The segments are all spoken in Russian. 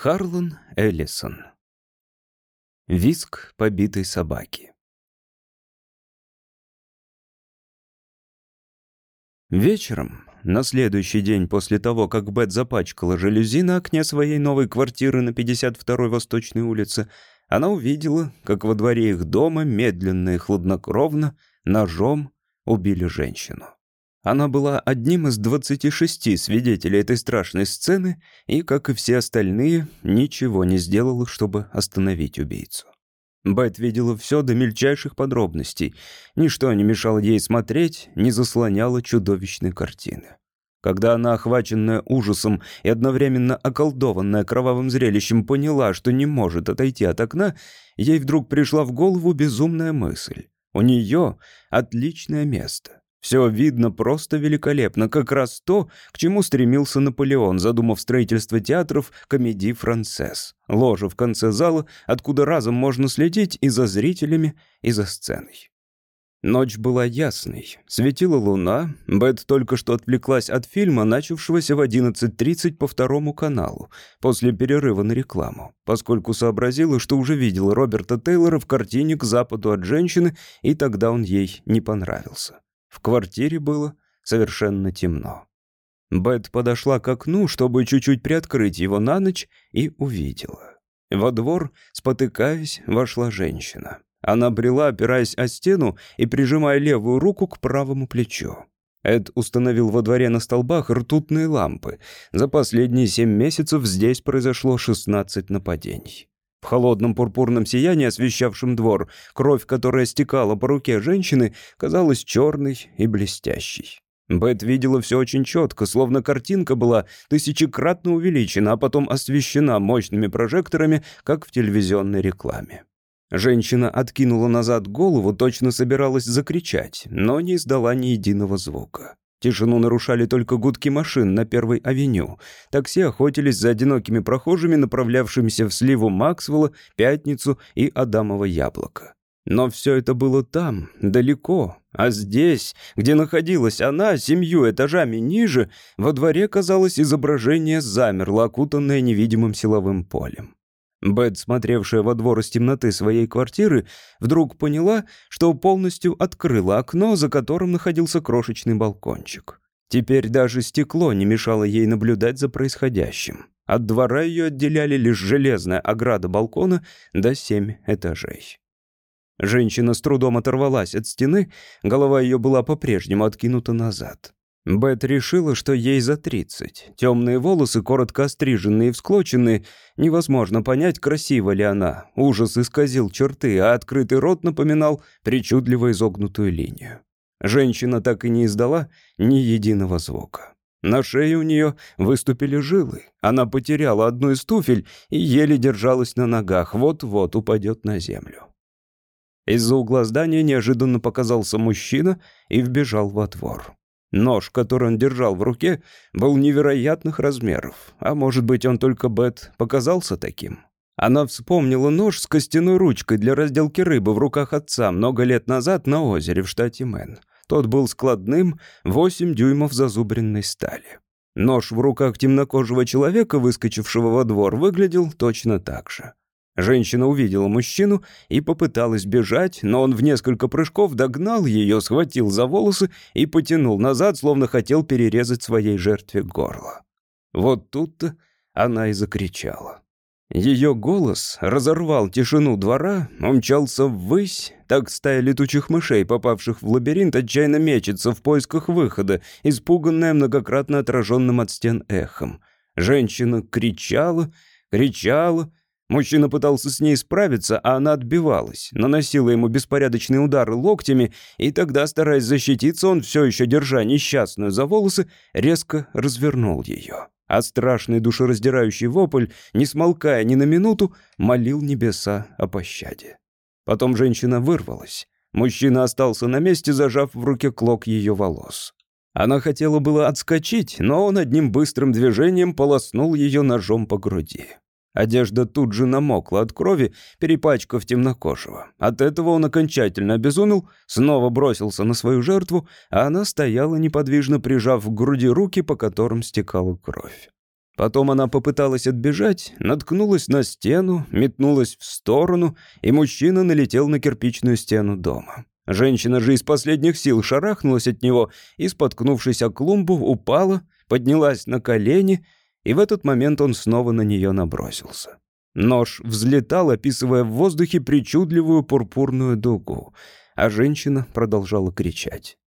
Харлан Эллисон. Виск побитой собаки. Вечером, на следующий день после того, как Бет запачкала жалюзи на окне своей новой квартиры на 52-й Восточной улице, она увидела, как во дворе их дома медленно и хладнокровно ножом убили женщину. Она была одним из 26 свидетелей этой страшной сцены и, как и все остальные, ничего не сделала, чтобы остановить убийцу. Бет видела все до мельчайших подробностей. Ничто не мешало ей смотреть, не заслоняло чудовищной картины. Когда она, охваченная ужасом и одновременно околдованная кровавым зрелищем, поняла, что не может отойти от окна, ей вдруг пришла в голову безумная мысль. У нее отличное место. Все видно просто великолепно, как раз то, к чему стремился Наполеон, задумав строительство театров комедий «Францесс». Ложа в конце зала, откуда разом можно следить и за зрителями, и за сценой. Ночь была ясной, светила луна, Бет только что отвлеклась от фильма, начавшегося в 11.30 по второму каналу, после перерыва на рекламу, поскольку сообразила, что уже видела Роберта Тейлора в картине «К западу от женщины», и тогда он ей не понравился. В квартире было совершенно темно. Бет подошла к окну, чтобы чуть-чуть приоткрыть его на ночь, и увидела. Во двор, спотыкаясь, вошла женщина. Она брела, опираясь о стену и прижимая левую руку к правому плечу. Эд установил во дворе на столбах ртутные лампы. За последние семь месяцев здесь произошло 16 нападений. В холодном пурпурном сиянии, освещавшем двор, кровь, которая стекала по руке женщины, казалась черной и блестящей. Бет видела все очень четко, словно картинка была тысячекратно увеличена, а потом освещена мощными прожекторами, как в телевизионной рекламе. Женщина откинула назад голову, точно собиралась закричать, но не издала ни единого звука. Тишину нарушали только гудки машин на Первой авеню. Такси охотились за одинокими прохожими, направлявшимися в сливу Максвелла, Пятницу и Адамово яблоко. Но все это было там, далеко. А здесь, где находилась она, семью этажами ниже, во дворе, казалось, изображение замерло, окутанное невидимым силовым полем. Бет, смотревшая во двор из темноты своей квартиры, вдруг поняла, что полностью открыла окно, за которым находился крошечный балкончик. Теперь даже стекло не мешало ей наблюдать за происходящим. От двора ее отделяли лишь железная ограда балкона до семь этажей. Женщина с трудом оторвалась от стены, голова ее была по-прежнему откинута назад. Бет решила, что ей за 30. Темные волосы, коротко остриженные и всклоченные. Невозможно понять, красива ли она. Ужас исказил черты, а открытый рот напоминал причудливо изогнутую линию. Женщина так и не издала ни единого звука. На шее у нее выступили жилы. Она потеряла одну из туфель и еле держалась на ногах, вот-вот упадет на землю. Из-за угла здания неожиданно показался мужчина и вбежал во двор. Нож, который он держал в руке, был невероятных размеров. А может быть, он только Бет показался таким? Она вспомнила нож с костяной ручкой для разделки рыбы в руках отца много лет назад на озере в штате Мэн. Тот был складным, 8 дюймов зазубренной стали. Нож в руках темнокожего человека, выскочившего во двор, выглядел точно так же. Женщина увидела мужчину и попыталась бежать, но он в несколько прыжков догнал ее, схватил за волосы и потянул назад, словно хотел перерезать своей жертве горло. Вот тут-то она и закричала. Ее голос разорвал тишину двора, умчался ввысь, так стая летучих мышей, попавших в лабиринт, отчаянно мечется в поисках выхода, испуганная многократно отраженным от стен эхом. Женщина кричала, кричала, Мужчина пытался с ней справиться, а она отбивалась, наносила ему беспорядочные удары локтями, и тогда, стараясь защититься, он, все еще держа несчастную за волосы, резко развернул ее. А страшный душераздирающий вопль, не смолкая ни на минуту, молил небеса о пощаде. Потом женщина вырвалась. Мужчина остался на месте, зажав в руке клок ее волос. Она хотела было отскочить, но он одним быстрым движением полоснул ее ножом по груди. Одежда тут же намокла от крови, перепачкав темнокожего. От этого он окончательно обезумел, снова бросился на свою жертву, а она стояла неподвижно, прижав к груди руки, по которым стекала кровь. Потом она попыталась отбежать, наткнулась на стену, метнулась в сторону, и мужчина налетел на кирпичную стену дома. Женщина же из последних сил шарахнулась от него и, споткнувшись о клумбу, упала, поднялась на колени, и в этот момент он снова на нее набросился. Нож взлетал, описывая в воздухе причудливую пурпурную дугу, а женщина продолжала кричать.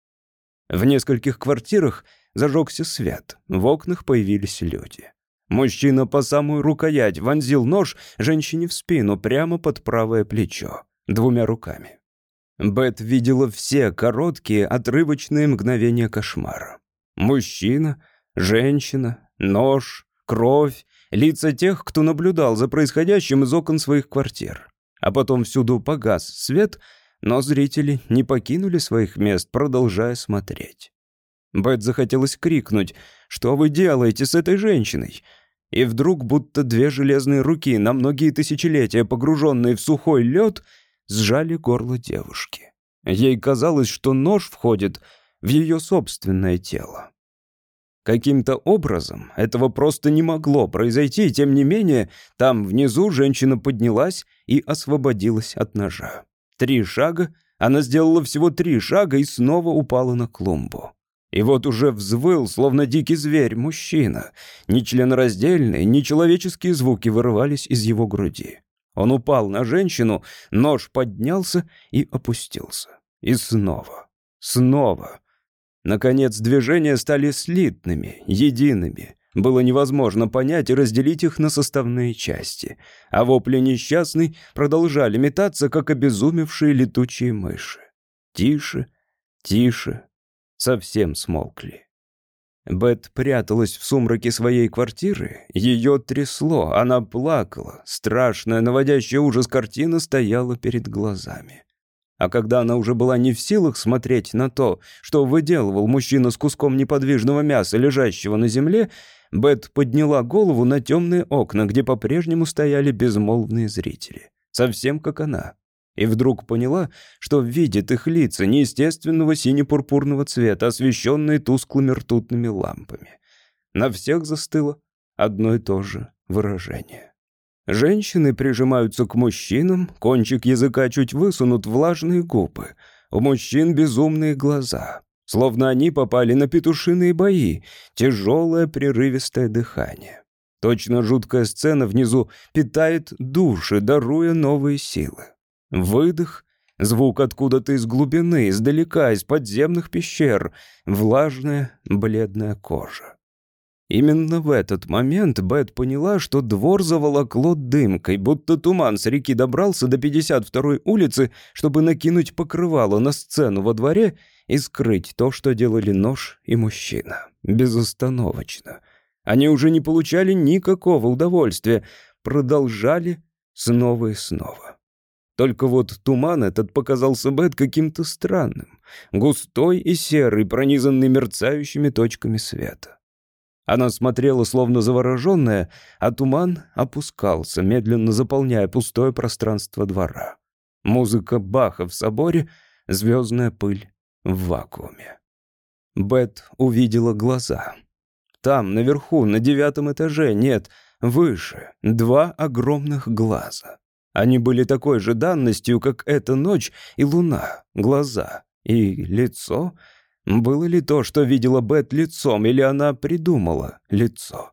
В нескольких квартирах зажегся свет, в окнах появились люди. Мужчина по самую рукоять вонзил нож женщине в спину прямо под правое плечо, двумя руками. Бет видела все короткие, отрывочные мгновения кошмара. Мужчина, женщина, нож, кровь, лица тех, кто наблюдал за происходящим из окон своих квартир. А потом всюду погас свет, но зрители не покинули своих мест, продолжая смотреть. Бет захотелось крикнуть «Что вы делаете с этой женщиной?» И вдруг будто две железные руки, на многие тысячелетия погруженные в сухой лед, сжали горло девушки. Ей казалось, что нож входит в ее собственное тело. Каким-то образом этого просто не могло произойти, тем не менее, там внизу женщина поднялась и освободилась от ножа. Три шага, она сделала всего три шага и снова упала на клумбу. И вот уже взвыл, словно дикий зверь, мужчина. Ни членораздельные, ни человеческие звуки вырывались из его груди. Он упал на женщину, нож поднялся и опустился. И снова, снова. Наконец движения стали слитными, едиными. Было невозможно понять и разделить их на составные части. А вопли несчастной продолжали метаться, как обезумевшие летучие мыши. Тише, тише, совсем смолкли. Бет пряталась в сумраке своей квартиры. Ее трясло, она плакала. Страшная, наводящая ужас картина стояла перед глазами. А когда она уже была не в силах смотреть на то, что выделывал мужчина с куском неподвижного мяса, лежащего на земле, Бет подняла голову на темные окна, где по-прежнему стояли безмолвные зрители. Совсем как она и вдруг поняла, что видит их лица неестественного сине-пурпурного цвета, освещенные тусклыми ртутными лампами. На всех застыло одно и то же выражение. Женщины прижимаются к мужчинам, кончик языка чуть высунут влажные губы. У мужчин безумные глаза, словно они попали на петушиные бои, тяжелое прерывистое дыхание. Точно жуткая сцена внизу питает души, даруя новые силы. Выдох, звук откуда-то из глубины, издалека, из подземных пещер, влажная, бледная кожа. Именно в этот момент Бет поняла, что двор заволокло дымкой, будто туман с реки добрался до 52-й улицы, чтобы накинуть покрывало на сцену во дворе и скрыть то, что делали нож и мужчина. Безостановочно. Они уже не получали никакого удовольствия, продолжали снова и снова. Только вот туман этот показался Бет каким-то странным, густой и серый, пронизанный мерцающими точками света. Она смотрела, словно завороженная, а туман опускался, медленно заполняя пустое пространство двора. Музыка Баха в соборе, звездная пыль в вакууме. Бет увидела глаза. Там, наверху, на девятом этаже, нет, выше, два огромных глаза. Они были такой же данностью, как эта ночь и луна, глаза и лицо. Было ли то, что видела Бет лицом, или она придумала лицо?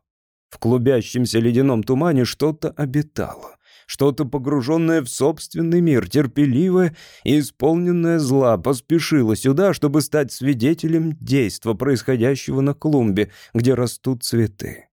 В клубящемся ледяном тумане что-то обитало. Что-то погруженное в собственный мир, терпеливое и исполненное зла, поспешило сюда, чтобы стать свидетелем действа, происходящего на клумбе, где растут цветы.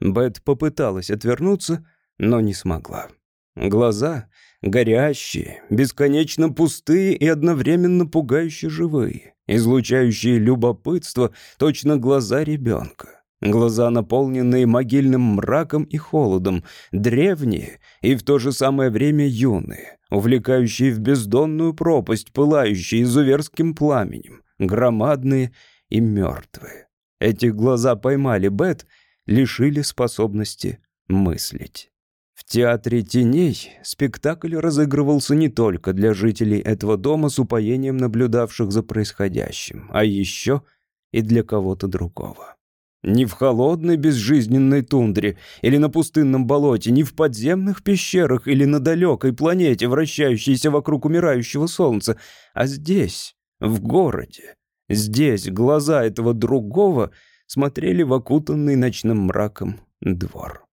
Бет попыталась отвернуться, но не смогла. Глаза горящие, бесконечно пустые и одновременно пугающе живые, излучающие любопытство, точно глаза ребенка. Глаза, наполненные могильным мраком и холодом, древние и в то же самое время юные, увлекающие в бездонную пропасть, пылающие изуверским пламенем, громадные и мертвые. Эти глаза поймали Бет, лишили способности мыслить. В театре теней спектакль разыгрывался не только для жителей этого дома с упоением наблюдавших за происходящим, а еще и для кого-то другого. Не в холодной безжизненной тундре или на пустынном болоте, не в подземных пещерах или на далекой планете, вращающейся вокруг умирающего солнца, а здесь, в городе. Здесь глаза этого другого смотрели в окутанный ночным мраком двор.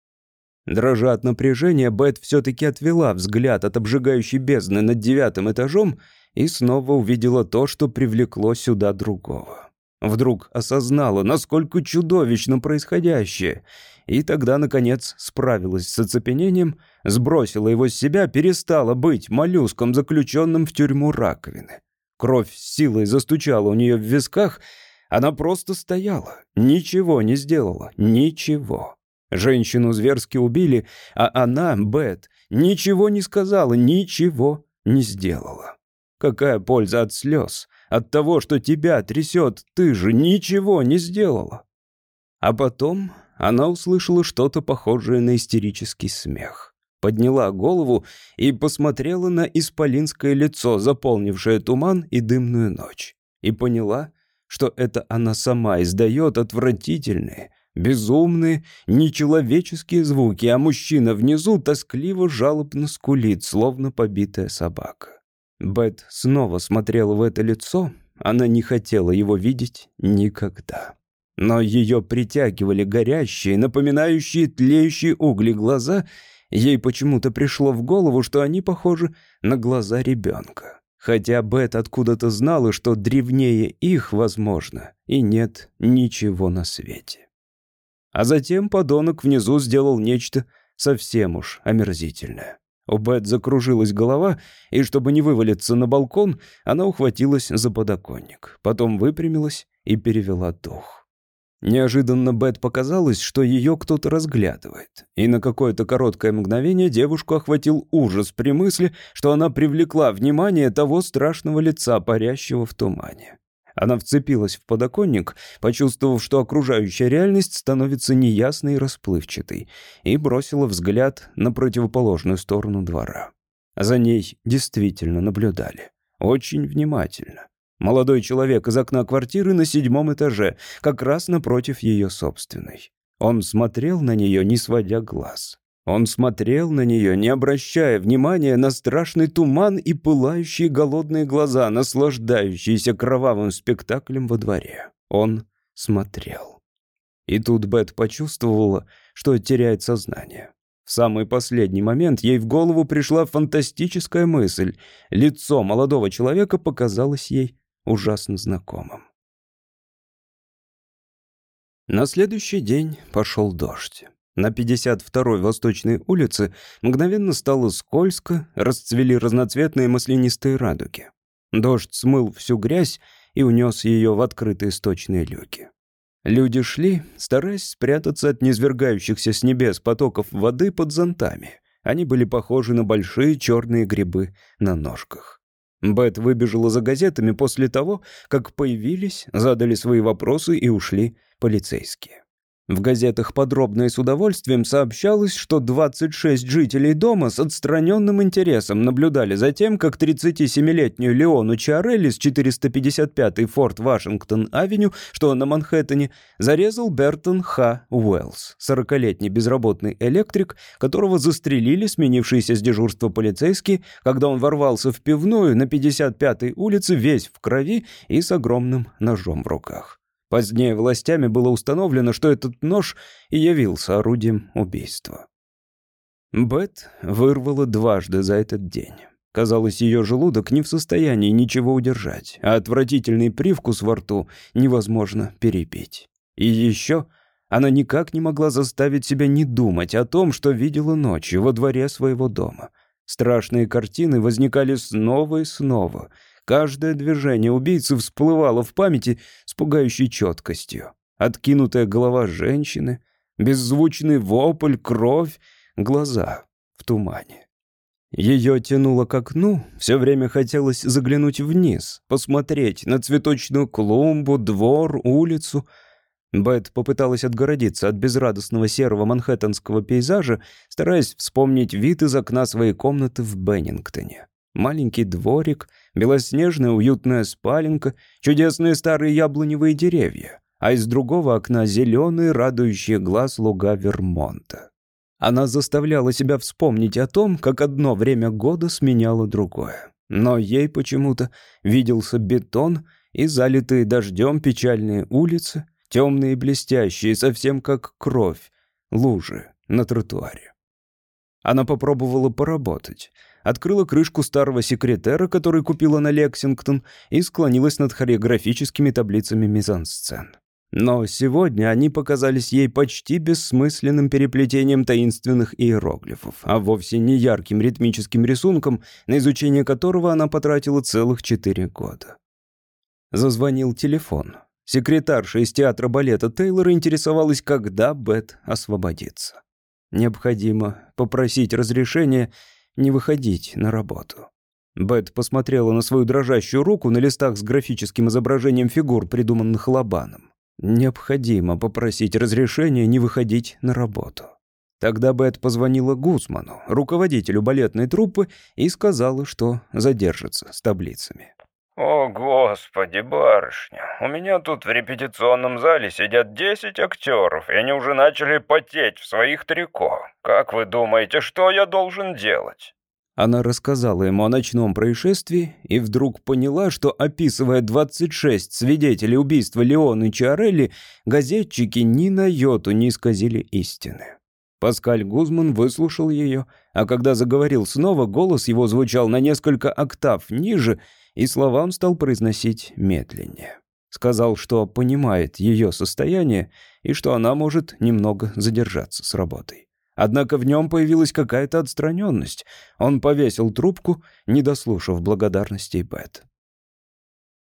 Дрожа от напряжения, Бет все-таки отвела взгляд от обжигающей бездны над девятым этажом и снова увидела то, что привлекло сюда другого. Вдруг осознала, насколько чудовищно происходящее, и тогда, наконец, справилась с оцепенением, сбросила его с себя, перестала быть моллюском, заключенным в тюрьму раковины. Кровь с силой застучала у нее в висках, она просто стояла, ничего не сделала, ничего. Женщину зверски убили, а она, Бет, ничего не сказала, ничего не сделала. Какая польза от слез? От того, что тебя трясет, ты же ничего не сделала. А потом она услышала что-то похожее на истерический смех. Подняла голову и посмотрела на исполинское лицо, заполнившее туман и дымную ночь. И поняла, что это она сама издает отвратительные, безумные, нечеловеческие звуки, а мужчина внизу тоскливо жалобно скулит, словно побитая собака. Бет снова смотрела в это лицо, она не хотела его видеть никогда. Но ее притягивали горящие, напоминающие тлеющие угли глаза, ей почему-то пришло в голову, что они похожи на глаза ребенка. Хотя Бет откуда-то знала, что древнее их, возможно, и нет ничего на свете. А затем подонок внизу сделал нечто совсем уж омерзительное. У Бет закружилась голова, и чтобы не вывалиться на балкон, она ухватилась за подоконник. Потом выпрямилась и перевела дух. Неожиданно Бет показалось, что ее кто-то разглядывает. И на какое-то короткое мгновение девушку охватил ужас при мысли, что она привлекла внимание того страшного лица, парящего в тумане. Она вцепилась в подоконник, почувствовав, что окружающая реальность становится неясной и расплывчатой, и бросила взгляд на противоположную сторону двора. За ней действительно наблюдали. Очень внимательно. Молодой человек из окна квартиры на седьмом этаже, как раз напротив ее собственной. Он смотрел на нее, не сводя глаз. Он смотрел на нее, не обращая внимания на страшный туман и пылающие голодные глаза, наслаждающиеся кровавым спектаклем во дворе. Он смотрел. И тут Бет почувствовала, что теряет сознание. В самый последний момент ей в голову пришла фантастическая мысль. Лицо молодого человека показалось ей ужасно знакомым. На следующий день пошел дождь. На 52-й Восточной улице мгновенно стало скользко, расцвели разноцветные маслянистые радуги. Дождь смыл всю грязь и унес ее в открытые сточные люки. Люди шли, стараясь спрятаться от низвергающихся с небес потоков воды под зонтами. Они были похожи на большие черные грибы на ножках. Бет выбежала за газетами после того, как появились, задали свои вопросы и ушли полицейские. В газетах подробно и с удовольствием сообщалось, что 26 жителей дома с отстраненным интересом наблюдали за тем, как 37-летнюю Леону Чиарелли с 455-й Форт Вашингтон-авеню, что на Манхэттене, зарезал Бертон Х. Уэллс, 40-летний безработный электрик, которого застрелили сменившиеся с дежурства полицейские, когда он ворвался в пивную на 55-й улице весь в крови и с огромным ножом в руках. Позднее властями было установлено, что этот нож и явился орудием убийства. Бет вырвала дважды за этот день. Казалось, ее желудок не в состоянии ничего удержать, а отвратительный привкус во рту невозможно перепить. И еще она никак не могла заставить себя не думать о том, что видела ночью во дворе своего дома. Страшные картины возникали снова и снова — Каждое движение убийцы всплывало в памяти с пугающей четкостью. Откинутая голова женщины, беззвучный вопль, кровь, глаза в тумане. Ее тянуло к окну, все время хотелось заглянуть вниз, посмотреть на цветочную клумбу, двор, улицу. Бет попыталась отгородиться от безрадостного серого манхэттенского пейзажа, стараясь вспомнить вид из окна своей комнаты в Беннингтоне. Маленький дворик, белоснежная уютная спаленка, чудесные старые яблоневые деревья. а из другого окна зеленый, радующий глаз луга Вермонта. Она заставляла себя вспомнить о том, как одно время года сменяло другое. Но ей почему-то виделся бетон и залитые дождем печальные улицы, темные блестящие, совсем как кровь, лужи на тротуаре. Она попробовала поработать. Открыла крышку старого секретера, который купила на Лексингтон, и склонилась над хореографическими таблицами мизансцен. Но сегодня они показались ей почти бессмысленным переплетением таинственных иероглифов, а вовсе не ярким ритмическим рисунком, на изучение которого она потратила целых четыре года. Зазвонил телефон. Секретарша из театра балета Тейлора интересовалась, когда Бет освободится. Необходимо попросить разрешения не выходить на работу. Бет посмотрела на свою дрожащую руку на листах с графическим изображением фигур, придуманных Лобаном. Необходимо попросить разрешения не выходить на работу. Тогда Бет позвонила Гусману, руководителю балетной труппы, и сказала, что задержится с таблицами. «О, господи, барышня, у меня тут в репетиционном зале сидят десять актеров, и они уже начали потеть в своих трико. Как вы думаете, что я должен делать?» Она рассказала ему о ночном происшествии и вдруг поняла, что, описывая 26 свидетелей убийства Леона и Чиарелли, газетчики ни на йоту не исказили истины. Паскаль Гузман выслушал ее, а когда заговорил снова, голос его звучал на несколько октав ниже, и слова он стал произносить медленнее. Сказал, что понимает ее состояние и что она может немного задержаться с работой. Однако в нем появилась какая-то отстраненность. Он повесил трубку, не дослушав благодарностей Бет.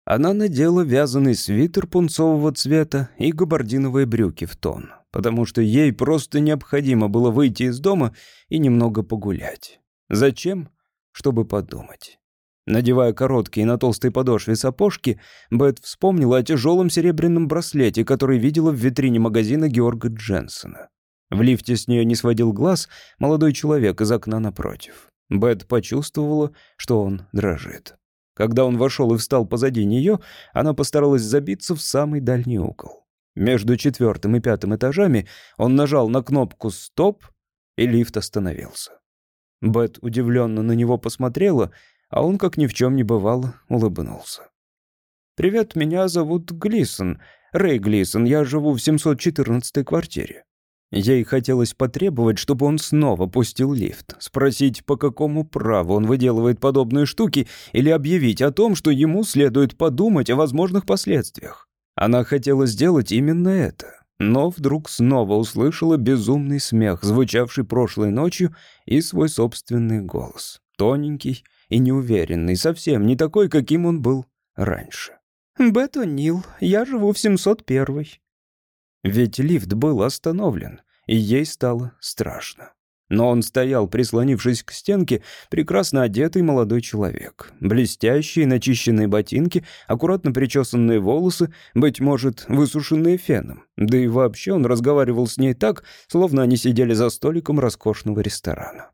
Она надела вязаный свитер пунцового цвета и габардиновые брюки в тон, потому что ей просто необходимо было выйти из дома и немного погулять. Зачем? Чтобы подумать. Надевая короткие на толстой подошве сапожки, Бет вспомнила о тяжелом серебряном браслете, который видела в витрине магазина Георга Дженсона. В лифте с нее не сводил глаз молодой человек из окна напротив. Бет почувствовала, что он дрожит. Когда он вошел и встал позади нее, она постаралась забиться в самый дальний угол. Между четвертым и пятым этажами он нажал на кнопку «Стоп», и лифт остановился. Бет удивленно на него посмотрела, а он, как ни в чем не бывало, улыбнулся. «Привет, меня зовут Глисон, Рэй Глисон, я живу в 714-й квартире». Ей хотелось потребовать, чтобы он снова пустил лифт, спросить, по какому праву он выделывает подобные штуки, или объявить о том, что ему следует подумать о возможных последствиях. Она хотела сделать именно это, но вдруг снова услышала безумный смех, звучавший прошлой ночью, и свой собственный голос, тоненький и неуверенный, совсем не такой, каким он был раньше. «Бет Нил, я живу в 701-й». Ведь лифт был остановлен, и ей стало страшно. Но он стоял, прислонившись к стенке, прекрасно одетый молодой человек. Блестящие, начищенные ботинки, аккуратно причесанные волосы, быть может, высушенные феном. Да и вообще он разговаривал с ней так, словно они сидели за столиком роскошного ресторана.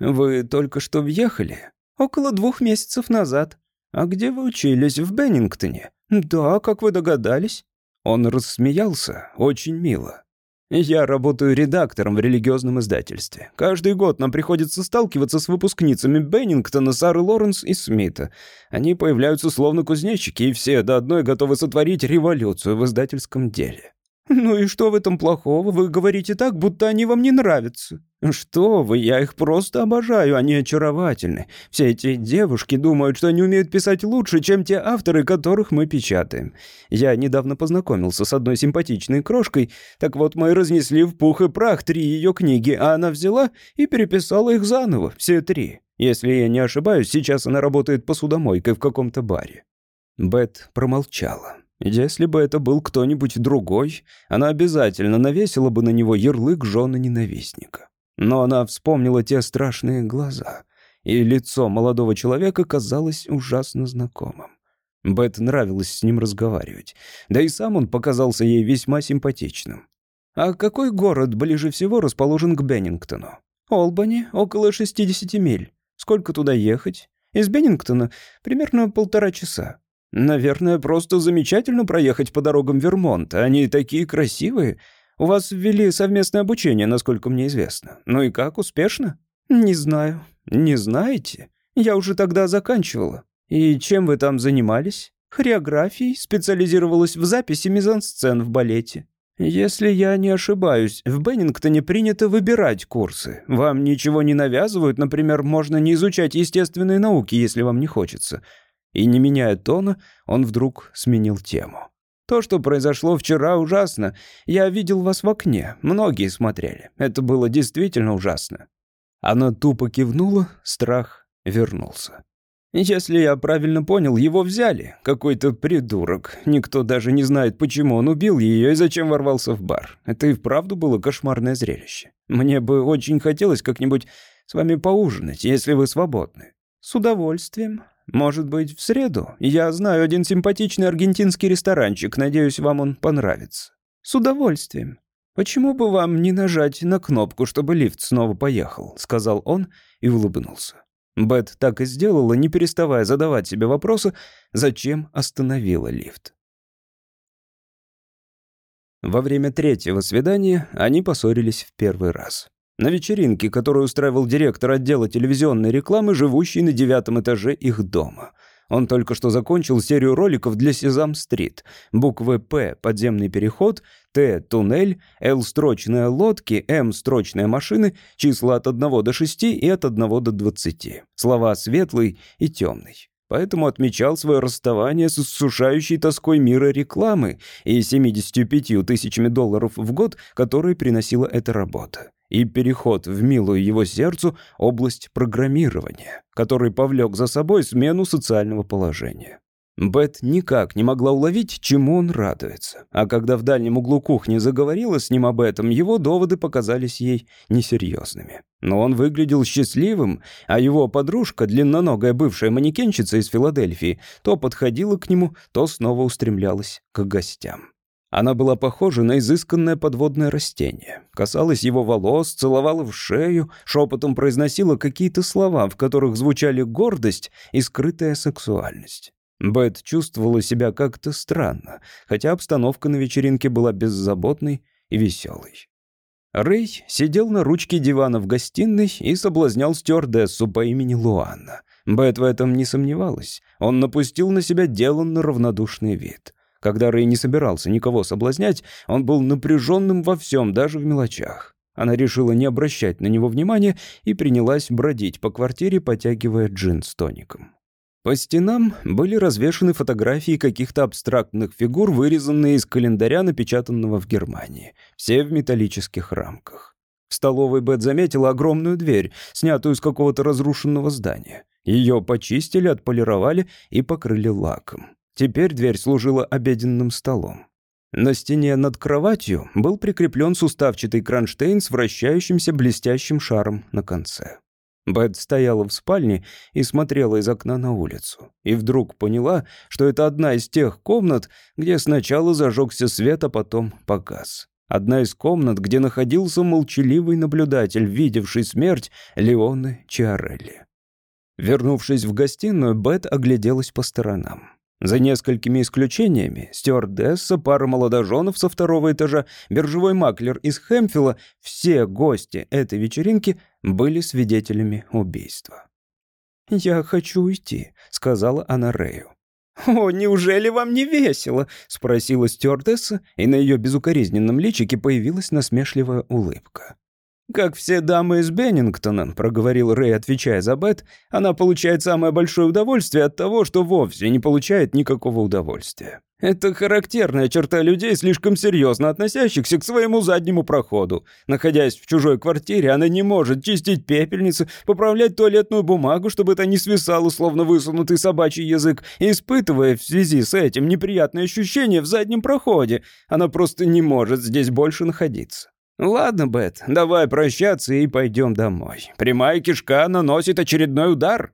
«Вы только что въехали?» «Около двух месяцев назад». «А где вы учились? В Беннингтоне?» «Да, как вы догадались?» Он рассмеялся, очень мило. Я работаю редактором в религиозном издательстве. Каждый год нам приходится сталкиваться с выпускницами Беннингтона, Сары Лоренс и Смита. Они появляются словно кузнечики, и все до одной готовы сотворить революцию в издательском деле. «Ну и что в этом плохого? Вы говорите так, будто они вам не нравятся». «Что вы, я их просто обожаю, они очаровательны. Все эти девушки думают, что они умеют писать лучше, чем те авторы, которых мы печатаем. Я недавно познакомился с одной симпатичной крошкой, так вот мы разнесли в пух и прах три ее книги, а она взяла и переписала их заново, все три. Если я не ошибаюсь, сейчас она работает посудомойкой в каком-то баре». Бет промолчала. Если бы это был кто-нибудь другой, она обязательно навесила бы на него ярлык жены ненавистника. Но она вспомнила те страшные глаза, и лицо молодого человека казалось ужасно знакомым. Бет нравилось с ним разговаривать, да и сам он показался ей весьма симпатичным. «А какой город ближе всего расположен к Беннингтону?» «Олбани, около 60 миль. Сколько туда ехать?» «Из Беннингтона примерно полтора часа». Наверное, просто замечательно проехать по дорогам Вермонта. Они такие красивые. У вас ввели совместное обучение, насколько мне известно. Ну и как, успешно? Не знаю. Не знаете? Я уже тогда заканчивала. И чем вы там занимались? Хореографией, специализировалась в записи мизансцен в балете. Если я не ошибаюсь, в Беннингтоне принято выбирать курсы. Вам ничего не навязывают, например, можно не изучать естественные науки, если вам не хочется. И не меняя тона, он вдруг сменил тему. То, что произошло вчера, ужасно. Я видел вас в окне, многие смотрели. Это было действительно ужасно. Она тупо кивнула, страх вернулся. Если я правильно понял, его взяли. Какой-то придурок. Никто даже не знает, почему он убил ее и зачем ворвался в бар. Это и вправду было кошмарное зрелище. Мне бы очень хотелось как-нибудь с вами поужинать, если вы свободны. С удовольствием. Может быть, в среду? Я знаю один симпатичный аргентинский ресторанчик. Надеюсь, вам он понравится. С удовольствием. Почему бы вам не нажать на кнопку, чтобы лифт снова поехал? сказал он и улыбнулся. Бет так и сделала, не переставая задавать себе вопросы, зачем остановила лифт. Во время третьего свидания они поссорились в первый раз. На вечеринке, которую устраивал директор отдела телевизионной рекламы, живущий на девятом этаже их дома. Он только что закончил серию роликов для Сезам-стрит. Буквы «П» — подземный переход, «Т» — туннель, «Л» — строчные лодки, «М» — строчные машины, числа от 1 до 6 и от 1 до 20. Слова «светлый» и «темный» поэтому отмечал свое расставание с иссушающей тоской мира рекламы и 75 тысячами долларов в год, которые приносила эта работа и переход в милую его сердцу область программирования, который повлек за собой смену социального положения. Бет никак не могла уловить, чему он радуется. А когда в дальнем углу кухни заговорила с ним об этом, его доводы показались ей несерьезными. Но он выглядел счастливым, а его подружка, длинноногая бывшая манекенщица из Филадельфии, то подходила к нему, то снова устремлялась к гостям. Она была похожа на изысканное подводное растение. Касалась его волос, целовала в шею, шепотом произносила какие-то слова, в которых звучали гордость и скрытая сексуальность. Бет чувствовала себя как-то странно, хотя обстановка на вечеринке была беззаботной и веселой. Рэй сидел на ручке дивана в гостиной и соблазнял стюардессу по имени Луанна. Бет в этом не сомневалась. Он напустил на себя деланно равнодушный вид — когда Рэй не собирался никого соблазнять, он был напряженным во всем, даже в мелочах. Она решила не обращать на него внимания и принялась бродить по квартире, потягивая джин с тоником. По стенам были развешаны фотографии каких-то абстрактных фигур, вырезанные из календаря, напечатанного в Германии. Все в металлических рамках. В столовой Бет заметила огромную дверь, снятую из какого-то разрушенного здания. Ее почистили, отполировали и покрыли лаком. Теперь дверь служила обеденным столом. На стене над кроватью был прикреплен суставчатый кронштейн с вращающимся блестящим шаром на конце. Бет стояла в спальне и смотрела из окна на улицу. И вдруг поняла, что это одна из тех комнат, где сначала зажегся свет, а потом погас. Одна из комнат, где находился молчаливый наблюдатель, видевший смерть Леоны Чиарелли. Вернувшись в гостиную, Бет огляделась по сторонам. За несколькими исключениями, стюардесса, пара молодоженов со второго этажа, биржевой маклер из Хэмфилла, все гости этой вечеринки были свидетелями убийства. «Я хочу уйти», — сказала она Рэю. «О, неужели вам не весело?» — спросила стюардесса, и на ее безукоризненном личике появилась насмешливая улыбка. «Как все дамы из Беннингтона», — проговорил Рэй, отвечая за Бет, «она получает самое большое удовольствие от того, что вовсе не получает никакого удовольствия. Это характерная черта людей, слишком серьезно относящихся к своему заднему проходу. Находясь в чужой квартире, она не может чистить пепельницы, поправлять туалетную бумагу, чтобы это не свисало, словно высунутый собачий язык, испытывая в связи с этим неприятные ощущения в заднем проходе, она просто не может здесь больше находиться. «Ладно, Бет, давай прощаться и пойдем домой. Прямая кишка наносит очередной удар».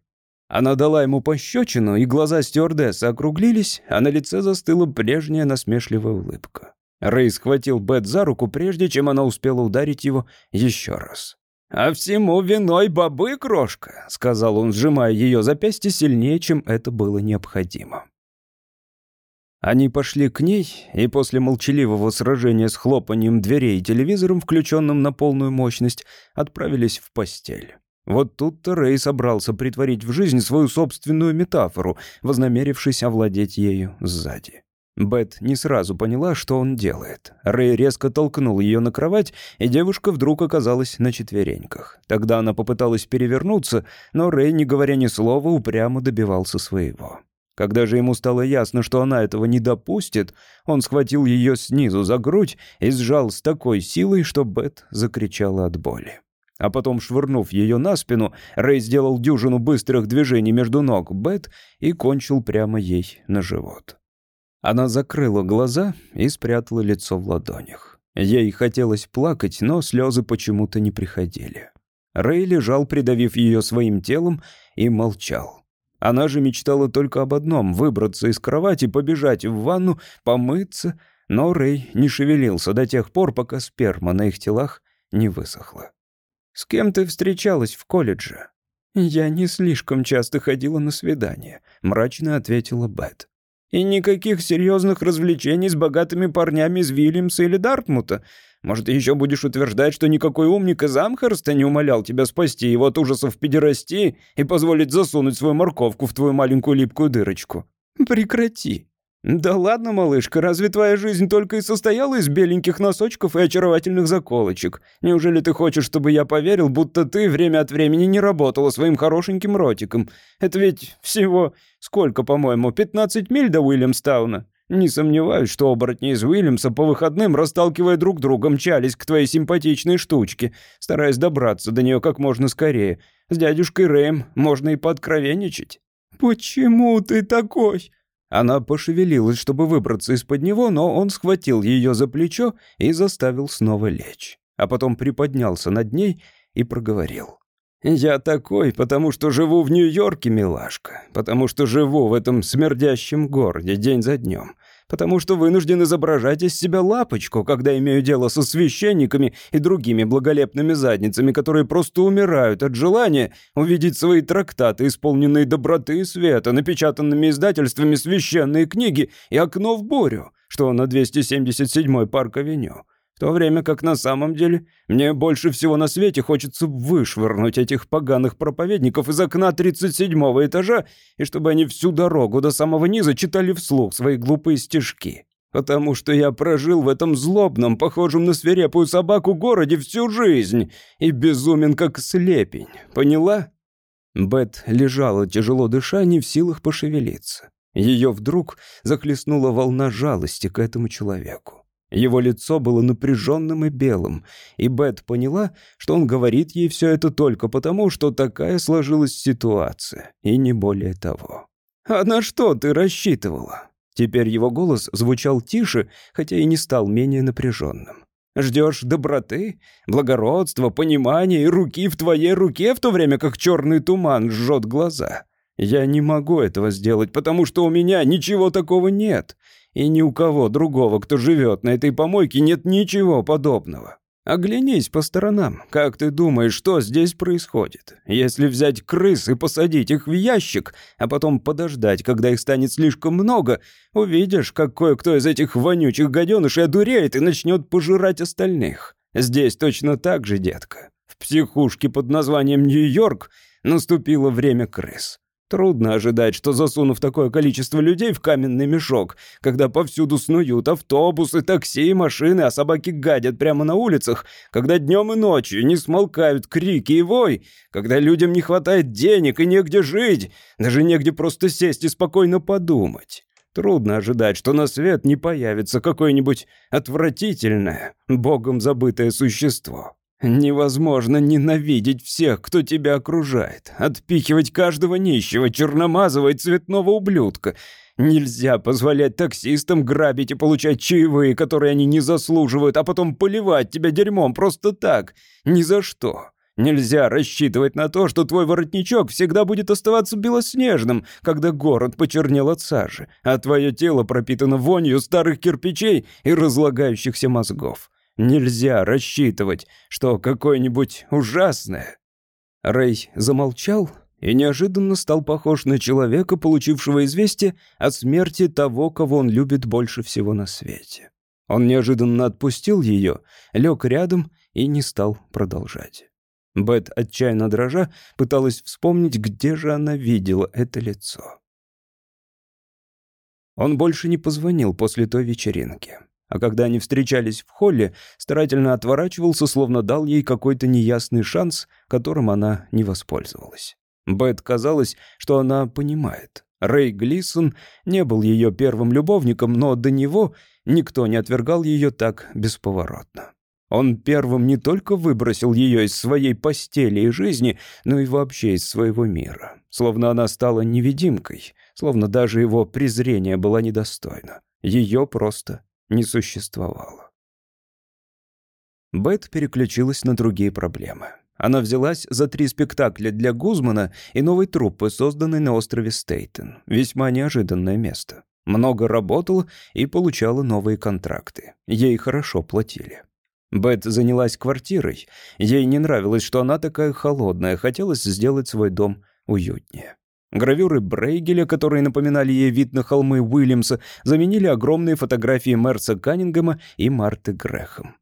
Она дала ему пощечину, и глаза стюардессы округлились, а на лице застыла прежняя насмешливая улыбка. Рэй схватил Бет за руку, прежде чем она успела ударить его еще раз. «А всему виной бобы, крошка», — сказал он, сжимая ее запястье сильнее, чем это было необходимо. Они пошли к ней, и после молчаливого сражения с хлопанием дверей и телевизором, включенным на полную мощность, отправились в постель. Вот тут-то Рэй собрался притворить в жизнь свою собственную метафору, вознамерившись овладеть ею сзади. Бет не сразу поняла, что он делает. Рэй резко толкнул ее на кровать, и девушка вдруг оказалась на четвереньках. Тогда она попыталась перевернуться, но Рэй, не говоря ни слова, упрямо добивался своего. Когда же ему стало ясно, что она этого не допустит, он схватил ее снизу за грудь и сжал с такой силой, что Бет закричала от боли. А потом, швырнув ее на спину, Рэй сделал дюжину быстрых движений между ног Бет и кончил прямо ей на живот. Она закрыла глаза и спрятала лицо в ладонях. Ей хотелось плакать, но слезы почему-то не приходили. Рэй лежал, придавив ее своим телом, и молчал. Она же мечтала только об одном — выбраться из кровати, побежать в ванну, помыться, но Рэй не шевелился до тех пор, пока сперма на их телах не высохла. «С кем ты встречалась в колледже?» «Я не слишком часто ходила на свидания», — мрачно ответила Бет. «И никаких серьезных развлечений с богатыми парнями из Вильямса или Дартмута. Может, ты еще будешь утверждать, что никакой умник из Амхерста не умолял тебя спасти его от ужасов педерастии и позволить засунуть свою морковку в твою маленькую липкую дырочку? Прекрати. Да ладно, малышка, разве твоя жизнь только и состояла из беленьких носочков и очаровательных заколочек? Неужели ты хочешь, чтобы я поверил, будто ты время от времени не работала своим хорошеньким ротиком? Это ведь всего сколько, по-моему, 15 миль до Уильямстауна? Не сомневаюсь, что оборотни из Уильямса по выходным, расталкивая друг друга, мчались к твоей симпатичной штучке, стараясь добраться до нее как можно скорее. С дядюшкой Рэем можно и подкровенничать. «Почему ты такой?» Она пошевелилась, чтобы выбраться из-под него, но он схватил ее за плечо и заставил снова лечь. А потом приподнялся над ней и проговорил. «Я такой, потому что живу в Нью-Йорке, милашка, потому что живу в этом смердящем городе день за днем, потому что вынужден изображать из себя лапочку, когда имею дело со священниками и другими благолепными задницами, которые просто умирают от желания увидеть свои трактаты, исполненные доброты и света, напечатанными издательствами священные книги и окно в бурю, что на 277-й парк-авеню в то время как на самом деле мне больше всего на свете хочется вышвырнуть этих поганых проповедников из окна 37-го этажа, и чтобы они всю дорогу до самого низа читали вслух свои глупые стишки. Потому что я прожил в этом злобном, похожем на свирепую собаку городе всю жизнь и безумен как слепень. Поняла? Бет лежала, тяжело дыша, не в силах пошевелиться. Ее вдруг захлестнула волна жалости к этому человеку. Его лицо было напряженным и белым, и Бет поняла, что он говорит ей все это только потому, что такая сложилась ситуация, и не более того. «А на что ты рассчитывала?» Теперь его голос звучал тише, хотя и не стал менее напряженным. «Ждешь доброты, благородства, понимания и руки в твоей руке, в то время как черный туман жжет глаза. Я не могу этого сделать, потому что у меня ничего такого нет. И ни у кого другого, кто живет на этой помойке, нет ничего подобного. Оглянись по сторонам. Как ты думаешь, что здесь происходит? Если взять крыс и посадить их в ящик, а потом подождать, когда их станет слишком много, увидишь, как кое-кто из этих вонючих гаденышей одуреет и начнет пожирать остальных. Здесь точно так же, детка. В психушке под названием Нью-Йорк наступило время крыс. Трудно ожидать, что засунув такое количество людей в каменный мешок, когда повсюду снуют автобусы, такси, машины, а собаки гадят прямо на улицах, когда днем и ночью не смолкают крики и вой, когда людям не хватает денег и негде жить, даже негде просто сесть и спокойно подумать. Трудно ожидать, что на свет не появится какое-нибудь отвратительное, богом забытое существо. Невозможно ненавидеть всех, кто тебя окружает, отпихивать каждого нищего, черномазого и цветного ублюдка. Нельзя позволять таксистам грабить и получать чаевые, которые они не заслуживают, а потом поливать тебя дерьмом просто так, ни за что. Нельзя рассчитывать на то, что твой воротничок всегда будет оставаться белоснежным, когда город почернел от сажи, а твое тело пропитано вонью старых кирпичей и разлагающихся мозгов. Нельзя рассчитывать, что какое-нибудь ужасное...» Рэй замолчал и неожиданно стал похож на человека, получившего известие о смерти того, кого он любит больше всего на свете. Он неожиданно отпустил ее, лег рядом и не стал продолжать. Бет, отчаянно дрожа, пыталась вспомнить, где же она видела это лицо. Он больше не позвонил после той вечеринки. А когда они встречались в холле, старательно отворачивался, словно дал ей какой-то неясный шанс, которым она не воспользовалась. Бет казалось, что она понимает. Рэй Глисон не был ее первым любовником, но до него никто не отвергал ее так бесповоротно. Он первым не только выбросил ее из своей постели и жизни, но и вообще из своего мира. Словно она стала невидимкой, словно даже его презрение было недостойно. Ее просто не существовало. Бет переключилась на другие проблемы. Она взялась за три спектакля для Гузмана и новой труппы, созданной на острове Стейтен. Весьма неожиданное место. Много работала и получала новые контракты. Ей хорошо платили. Бет занялась квартирой. Ей не нравилось, что она такая холодная, хотелось сделать свой дом уютнее. Гравюры Брейгеля, которые напоминали ей вид на холмы Уильямса, заменили огромные фотографии Мерса Каннингема и Марты Грехом.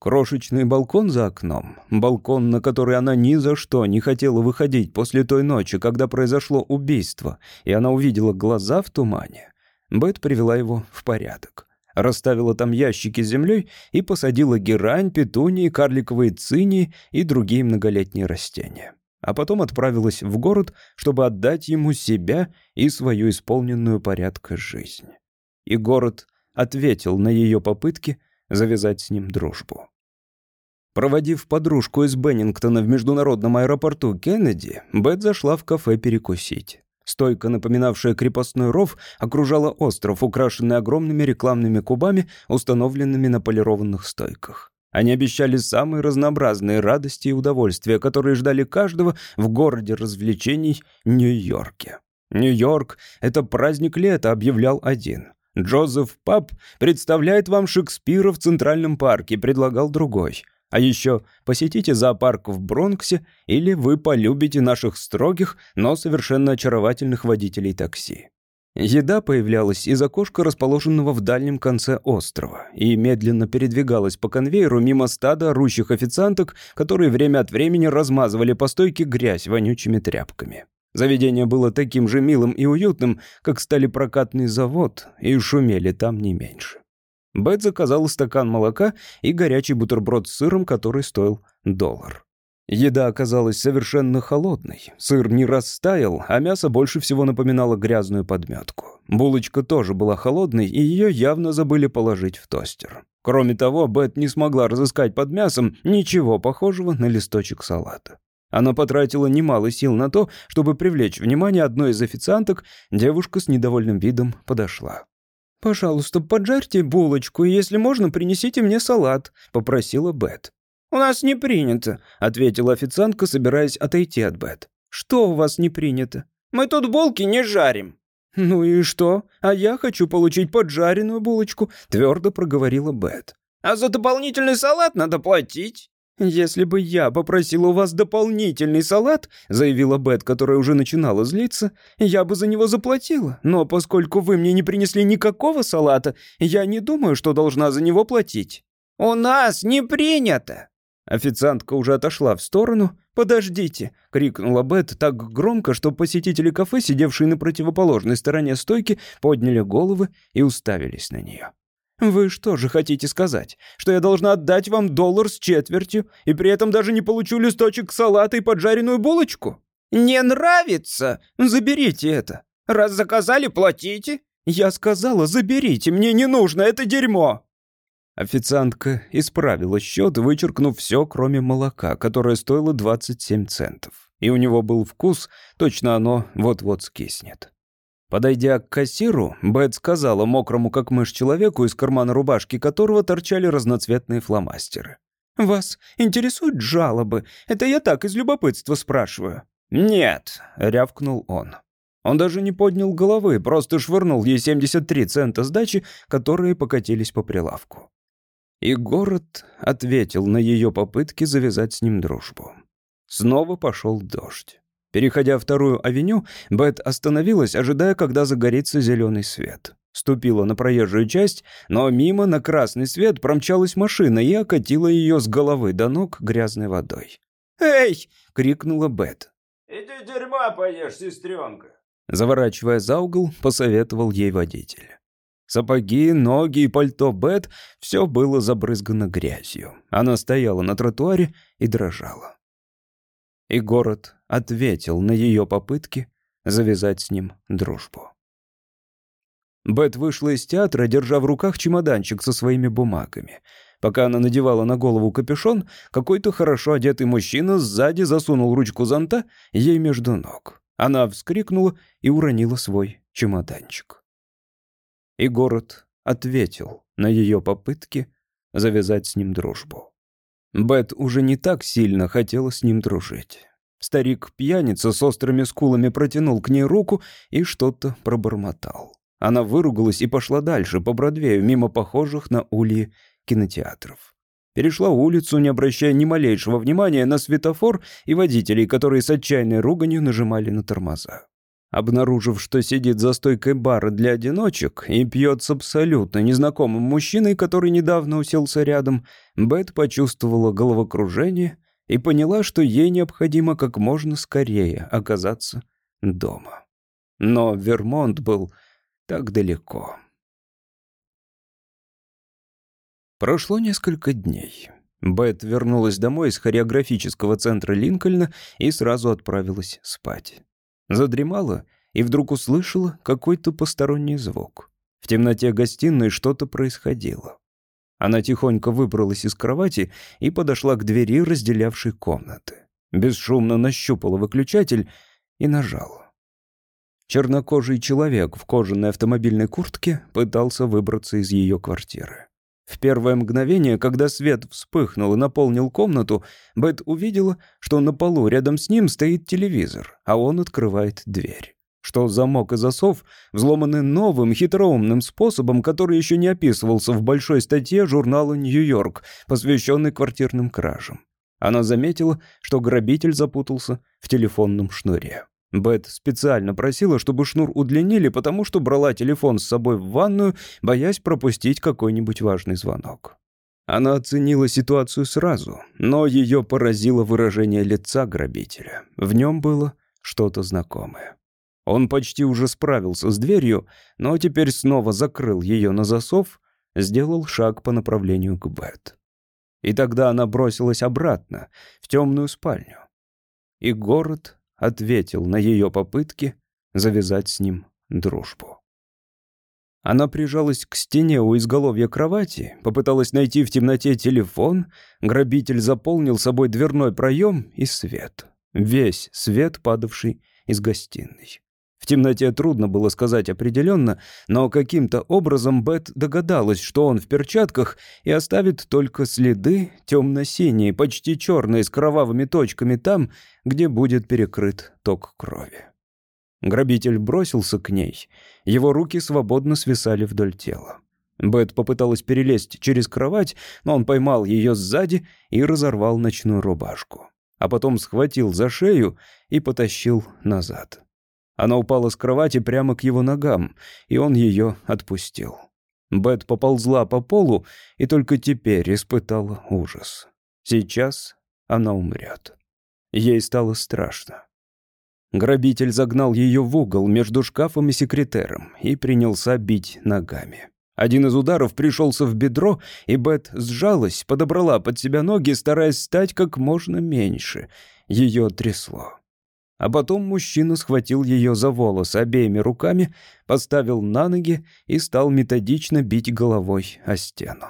Крошечный балкон за окном, балкон, на который она ни за что не хотела выходить после той ночи, когда произошло убийство, и она увидела глаза в тумане. Бет привела его в порядок расставила там ящики с землей и посадила герань, петунии, карликовые цинии и другие многолетние растения. А потом отправилась в город, чтобы отдать ему себя и свою исполненную порядка жизнь. И город ответил на ее попытки завязать с ним дружбу. Проводив подружку из Беннингтона в международном аэропорту Кеннеди, Бет зашла в кафе перекусить. Стойка, напоминавшая крепостной ров, окружала остров, украшенный огромными рекламными кубами, установленными на полированных стойках. Они обещали самые разнообразные радости и удовольствия, которые ждали каждого в городе развлечений Нью-Йорке. Нью-Йорк — это праздник лета, объявлял один. Джозеф Пап представляет вам Шекспира в Центральном парке, предлагал другой — а еще посетите зоопарк в Бронксе, или вы полюбите наших строгих, но совершенно очаровательных водителей такси. Еда появлялась из окошка, расположенного в дальнем конце острова, и медленно передвигалась по конвейеру мимо стада орущих официанток, которые время от времени размазывали по стойке грязь вонючими тряпками. Заведение было таким же милым и уютным, как стали прокатный завод, и шумели там не меньше. Бет заказала стакан молока и горячий бутерброд с сыром, который стоил доллар. Еда оказалась совершенно холодной. Сыр не растаял, а мясо больше всего напоминало грязную подметку. Булочка тоже была холодной, и ее явно забыли положить в тостер. Кроме того, Бет не смогла разыскать под мясом ничего похожего на листочек салата. Она потратила немало сил на то, чтобы привлечь внимание одной из официанток, девушка с недовольным видом подошла. «Пожалуйста, поджарьте булочку, и, если можно, принесите мне салат», — попросила Бет. «У нас не принято», — ответила официантка, собираясь отойти от Бет. «Что у вас не принято?» «Мы тут булки не жарим». «Ну и что? А я хочу получить поджаренную булочку», — твердо проговорила Бет. «А за дополнительный салат надо платить». «Если бы я попросила у вас дополнительный салат», — заявила Бет, которая уже начинала злиться, «я бы за него заплатила. Но поскольку вы мне не принесли никакого салата, я не думаю, что должна за него платить». «У нас не принято!» Официантка уже отошла в сторону. «Подождите!» — крикнула Бет так громко, что посетители кафе, сидевшие на противоположной стороне стойки, подняли головы и уставились на нее. «Вы что же хотите сказать? Что я должна отдать вам доллар с четвертью и при этом даже не получу листочек салата и поджаренную булочку? Не нравится? Заберите это. Раз заказали, платите. Я сказала, заберите, мне не нужно это дерьмо». Официантка исправила счет, вычеркнув все, кроме молока, которое стоило 27 центов. И у него был вкус, точно оно вот-вот скиснет. Подойдя к кассиру, Бет сказала мокрому как мышь человеку, из кармана рубашки которого торчали разноцветные фломастеры. «Вас интересуют жалобы? Это я так из любопытства спрашиваю». «Нет», — рявкнул он. Он даже не поднял головы, просто швырнул ей 73 цента сдачи, которые покатились по прилавку. И город ответил на ее попытки завязать с ним дружбу. Снова пошел дождь. Переходя вторую авеню, Бет остановилась, ожидая, когда загорится зеленый свет. Ступила на проезжую часть, но мимо на красный свет промчалась машина и окатила ее с головы до ног грязной водой. «Эй!» — крикнула Бет. «Иди дерьма поешь, сестренка!» Заворачивая за угол, посоветовал ей водитель. Сапоги, ноги и пальто Бет — все было забрызгано грязью. Она стояла на тротуаре и дрожала. И город ответил на ее попытки завязать с ним дружбу. Бет вышла из театра, держа в руках чемоданчик со своими бумагами. Пока она надевала на голову капюшон, какой-то хорошо одетый мужчина сзади засунул ручку зонта ей между ног. Она вскрикнула и уронила свой чемоданчик. И город ответил на ее попытки завязать с ним дружбу. Бет уже не так сильно хотела с ним дружить. Старик-пьяница с острыми скулами протянул к ней руку и что-то пробормотал. Она выругалась и пошла дальше, по Бродвею, мимо похожих на ульи кинотеатров. Перешла улицу, не обращая ни малейшего внимания на светофор и водителей, которые с отчаянной руганью нажимали на тормоза. Обнаружив, что сидит за стойкой бара для одиночек и пьет с абсолютно незнакомым мужчиной, который недавно уселся рядом, Бет почувствовала головокружение и поняла, что ей необходимо как можно скорее оказаться дома. Но Вермонт был так далеко. Прошло несколько дней. Бет вернулась домой из хореографического центра Линкольна и сразу отправилась спать. Задремала и вдруг услышала какой-то посторонний звук. В темноте гостиной что-то происходило. Она тихонько выбралась из кровати и подошла к двери, разделявшей комнаты. Бесшумно нащупала выключатель и нажала. Чернокожий человек в кожаной автомобильной куртке пытался выбраться из ее квартиры. В первое мгновение, когда свет вспыхнул и наполнил комнату, Бет увидела, что на полу рядом с ним стоит телевизор, а он открывает дверь. Что замок и засов взломаны новым хитроумным способом, который еще не описывался в большой статье журнала «Нью-Йорк», посвященной квартирным кражам. Она заметила, что грабитель запутался в телефонном шнуре. Бет специально просила, чтобы шнур удлинили, потому что брала телефон с собой в ванную, боясь пропустить какой-нибудь важный звонок. Она оценила ситуацию сразу, но ее поразило выражение лица грабителя. В нем было что-то знакомое. Он почти уже справился с дверью, но теперь снова закрыл ее на засов, сделал шаг по направлению к Бет. И тогда она бросилась обратно, в темную спальню. И город ответил на ее попытки завязать с ним дружбу. Она прижалась к стене у изголовья кровати, попыталась найти в темноте телефон, грабитель заполнил собой дверной проем и свет. Весь свет, падавший из гостиной. Темноте трудно было сказать определенно, но каким-то образом Бет догадалась, что он в перчатках и оставит только следы темно-синие, почти черные, с кровавыми точками там, где будет перекрыт ток крови. Грабитель бросился к ней. Его руки свободно свисали вдоль тела. Бет попыталась перелезть через кровать, но он поймал ее сзади и разорвал ночную рубашку. А потом схватил за шею и потащил назад. Она упала с кровати прямо к его ногам, и он ее отпустил. Бет поползла по полу и только теперь испытала ужас. Сейчас она умрет. Ей стало страшно. Грабитель загнал ее в угол между шкафом и секретером и принялся бить ногами. Один из ударов пришелся в бедро, и Бет сжалась, подобрала под себя ноги, стараясь стать как можно меньше. Ее трясло. А потом мужчина схватил ее за волосы обеими руками, поставил на ноги и стал методично бить головой о стену.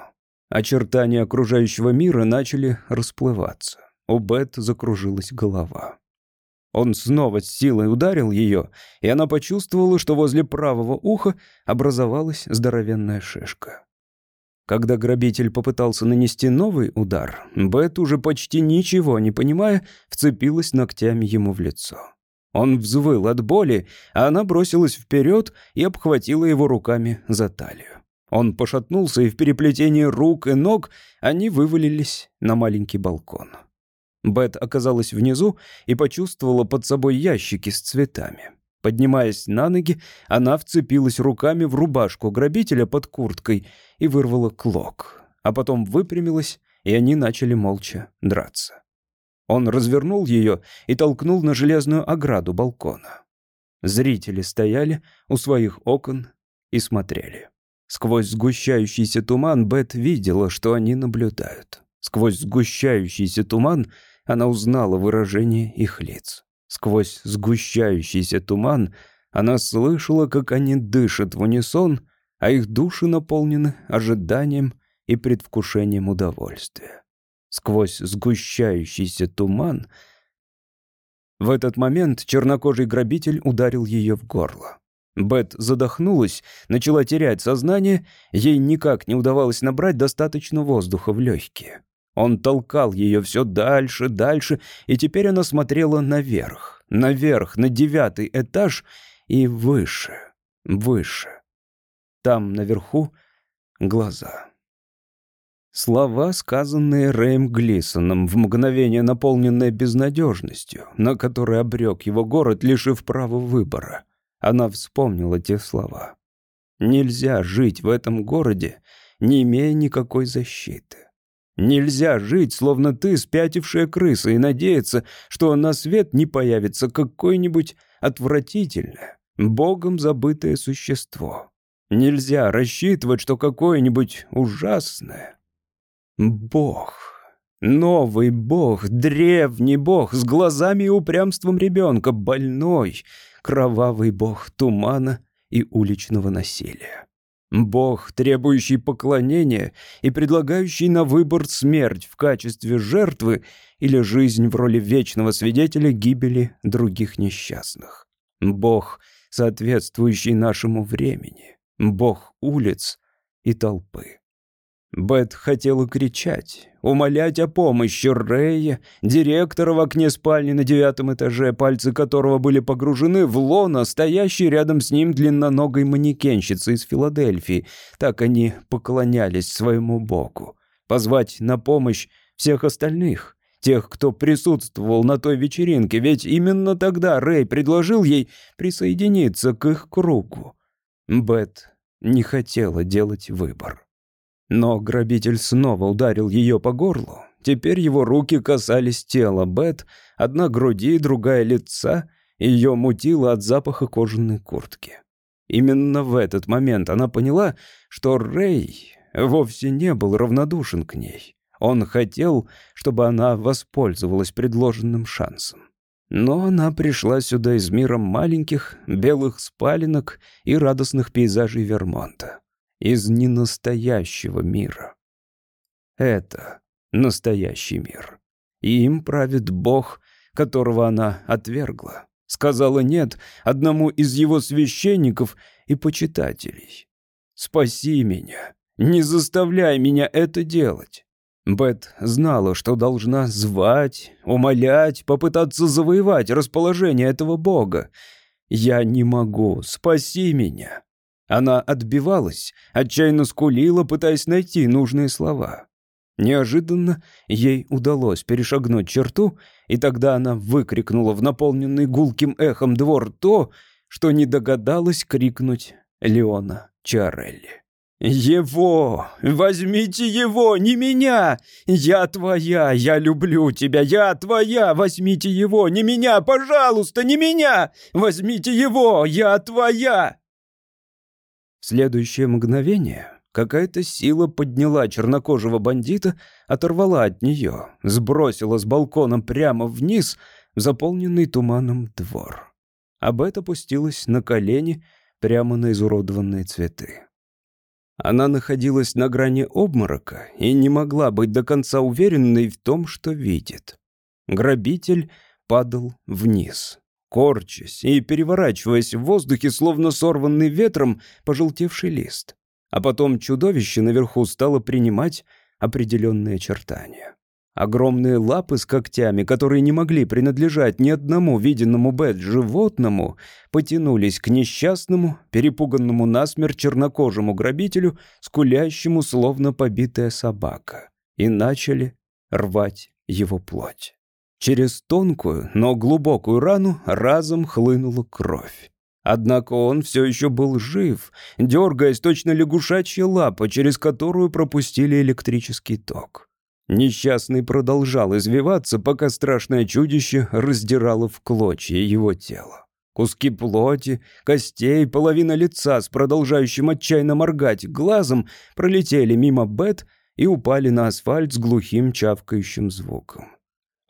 Очертания окружающего мира начали расплываться. У Бет закружилась голова. Он снова с силой ударил ее, и она почувствовала, что возле правого уха образовалась здоровенная шишка. Когда грабитель попытался нанести новый удар, Бет, уже почти ничего не понимая, вцепилась ногтями ему в лицо. Он взвыл от боли, а она бросилась вперед и обхватила его руками за талию. Он пошатнулся, и в переплетении рук и ног они вывалились на маленький балкон. Бет оказалась внизу и почувствовала под собой ящики с цветами. Поднимаясь на ноги, она вцепилась руками в рубашку грабителя под курткой и вырвала клок. А потом выпрямилась, и они начали молча драться. Он развернул ее и толкнул на железную ограду балкона. Зрители стояли у своих окон и смотрели. Сквозь сгущающийся туман Бет видела, что они наблюдают. Сквозь сгущающийся туман она узнала выражение их лиц. Сквозь сгущающийся туман она слышала, как они дышат в унисон, а их души наполнены ожиданием и предвкушением удовольствия. Сквозь сгущающийся туман в этот момент чернокожий грабитель ударил ее в горло. Бет задохнулась, начала терять сознание, ей никак не удавалось набрать достаточно воздуха в легкие. Он толкал ее все дальше, дальше, и теперь она смотрела наверх, наверх, на девятый этаж и выше, выше. Там, наверху, глаза. Слова, сказанные Рэем Глисоном, в мгновение наполненное безнадежностью, на который обрек его город, лишив права выбора. Она вспомнила те слова. Нельзя жить в этом городе, не имея никакой защиты. Нельзя жить, словно ты спятившая крыса, и надеяться, что на свет не появится какое-нибудь отвратительное, богом забытое существо. Нельзя рассчитывать, что какое-нибудь ужасное. Бог. Новый бог, древний бог, с глазами и упрямством ребенка, больной, кровавый бог тумана и уличного насилия. Бог, требующий поклонения и предлагающий на выбор смерть в качестве жертвы или жизнь в роли вечного свидетеля гибели других несчастных. Бог, соответствующий нашему времени. Бог улиц и толпы. Бет хотела кричать, умолять о помощи Рэя, директора в окне спальни на девятом этаже, пальцы которого были погружены в лона, стоящей рядом с ним длинноногой манекенщицы из Филадельфии. Так они поклонялись своему богу. Позвать на помощь всех остальных, тех, кто присутствовал на той вечеринке, ведь именно тогда Рэй предложил ей присоединиться к их кругу. Бет не хотела делать выбор. Но грабитель снова ударил ее по горлу. Теперь его руки касались тела Бет, одна груди, другая лица, ее мутило от запаха кожаной куртки. Именно в этот момент она поняла, что Рэй вовсе не был равнодушен к ней. Он хотел, чтобы она воспользовалась предложенным шансом. Но она пришла сюда из мира маленьких белых спаленок и радостных пейзажей Вермонта из ненастоящего мира. Это настоящий мир. И им правит Бог, которого она отвергла. Сказала «нет» одному из его священников и почитателей. «Спаси меня, не заставляй меня это делать». Бет знала, что должна звать, умолять, попытаться завоевать расположение этого бога. «Я не могу, спаси меня». Она отбивалась, отчаянно скулила, пытаясь найти нужные слова. Неожиданно ей удалось перешагнуть черту, и тогда она выкрикнула в наполненный гулким эхом двор то, что не догадалась крикнуть Леона Чарелли. «Его! Возьмите его, не меня! Я твоя, я люблю тебя, я твоя! Возьмите его, не меня, пожалуйста, не меня! Возьмите его, я твоя!» В следующее мгновение какая-то сила подняла чернокожего бандита, оторвала от нее, сбросила с балкона прямо вниз в заполненный туманом двор. Абет опустилась на колени прямо на изуродованные цветы. Она находилась на грани обморока и не могла быть до конца уверенной в том, что видит. Грабитель падал вниз корчась и переворачиваясь в воздухе, словно сорванный ветром пожелтевший лист. А потом чудовище наверху стало принимать определенные очертания. Огромные лапы с когтями, которые не могли принадлежать ни одному виденному Бет животному, потянулись к несчастному, перепуганному насмерть чернокожему грабителю, скулящему, словно побитая собака, и начали рвать его плоть. Через тонкую, но глубокую рану разом хлынула кровь. Однако он все еще был жив, дергаясь точно лягушачья лапа, через которую пропустили электрический ток. Несчастный продолжал извиваться, пока страшное чудище раздирало в клочья его тело. Куски плоти, костей, половина лица с продолжающим отчаянно моргать глазом пролетели мимо Бет и упали на асфальт с глухим чавкающим звуком.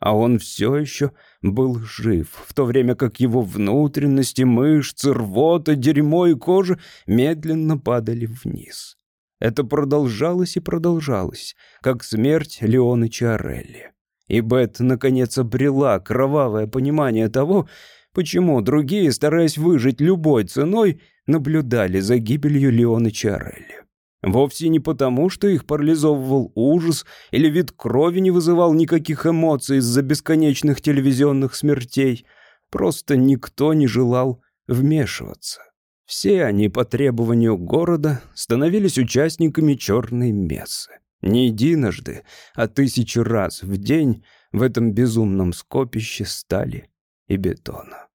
А он все еще был жив, в то время как его внутренности, мышцы, рвота, дерьмо и кожа медленно падали вниз. Это продолжалось и продолжалось, как смерть Леоны Чарелли. И Бет, наконец, обрела кровавое понимание того, почему другие, стараясь выжить любой ценой, наблюдали за гибелью Леоны Чарелли. Вовсе не потому, что их парализовывал ужас или вид крови не вызывал никаких эмоций из-за бесконечных телевизионных смертей. Просто никто не желал вмешиваться. Все они по требованию города становились участниками черной мессы. Не единожды, а тысячи раз в день в этом безумном скопище стали и бетона.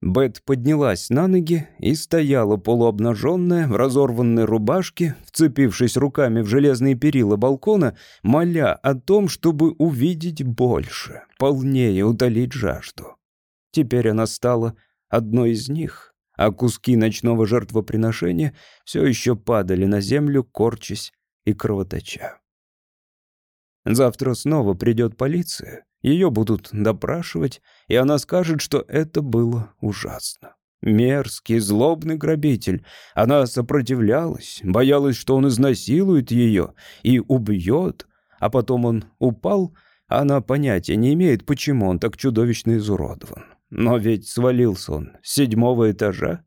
Бет поднялась на ноги и стояла полуобнаженная в разорванной рубашке, вцепившись руками в железные перила балкона, моля о том, чтобы увидеть больше, полнее утолить жажду. Теперь она стала одной из них, а куски ночного жертвоприношения все еще падали на землю, корчась и кровоточа. Завтра снова придет полиция, ее будут допрашивать, и она скажет, что это было ужасно. Мерзкий, злобный грабитель. Она сопротивлялась, боялась, что он изнасилует ее и убьет, а потом он упал, она понятия не имеет, почему он так чудовищно изуродован. Но ведь свалился он с седьмого этажа.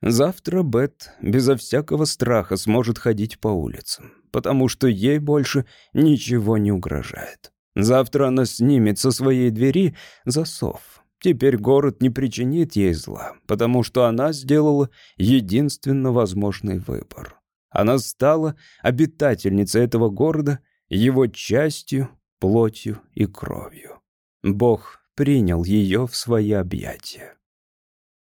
Завтра Бет безо всякого страха сможет ходить по улицам, потому что ей больше ничего не угрожает. Завтра она снимет со своей двери засов. Теперь город не причинит ей зла, потому что она сделала единственно возможный выбор. Она стала обитательницей этого города, его частью, плотью и кровью. Бог принял ее в свои объятия.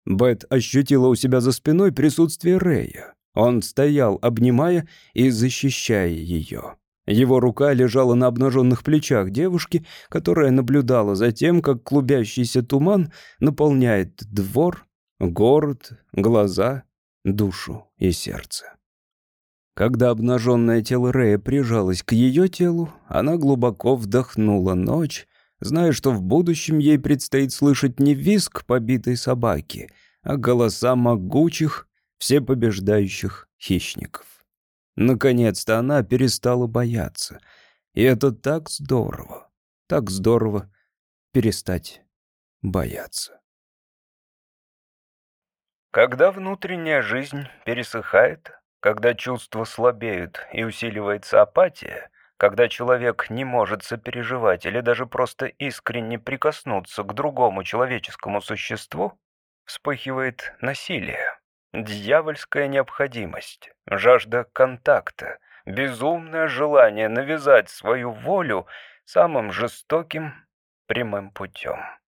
Бет ощутила у себя за спиной присутствие Рэя. Он стоял, обнимая и защищая ее. Его рука лежала на обнаженных плечах девушки, которая наблюдала за тем, как клубящийся туман наполняет двор, город, глаза, душу и сердце. Когда обнаженное тело Рея прижалось к ее телу, она глубоко вдохнула ночь, зная, что в будущем ей предстоит слышать не визг побитой собаки, а голоса могучих, всепобеждающих хищников. Наконец-то она перестала бояться. И это так здорово. Так здорово перестать бояться. Когда внутренняя жизнь пересыхает, когда чувства слабеют и усиливается апатия, когда человек не может сопереживать или даже просто искренне прикоснуться к другому человеческому существу, вспыхивает насилие. Дьявольская необходимость, жажда контакта, безумное желание навязать свою волю самым жестоким прямым путем.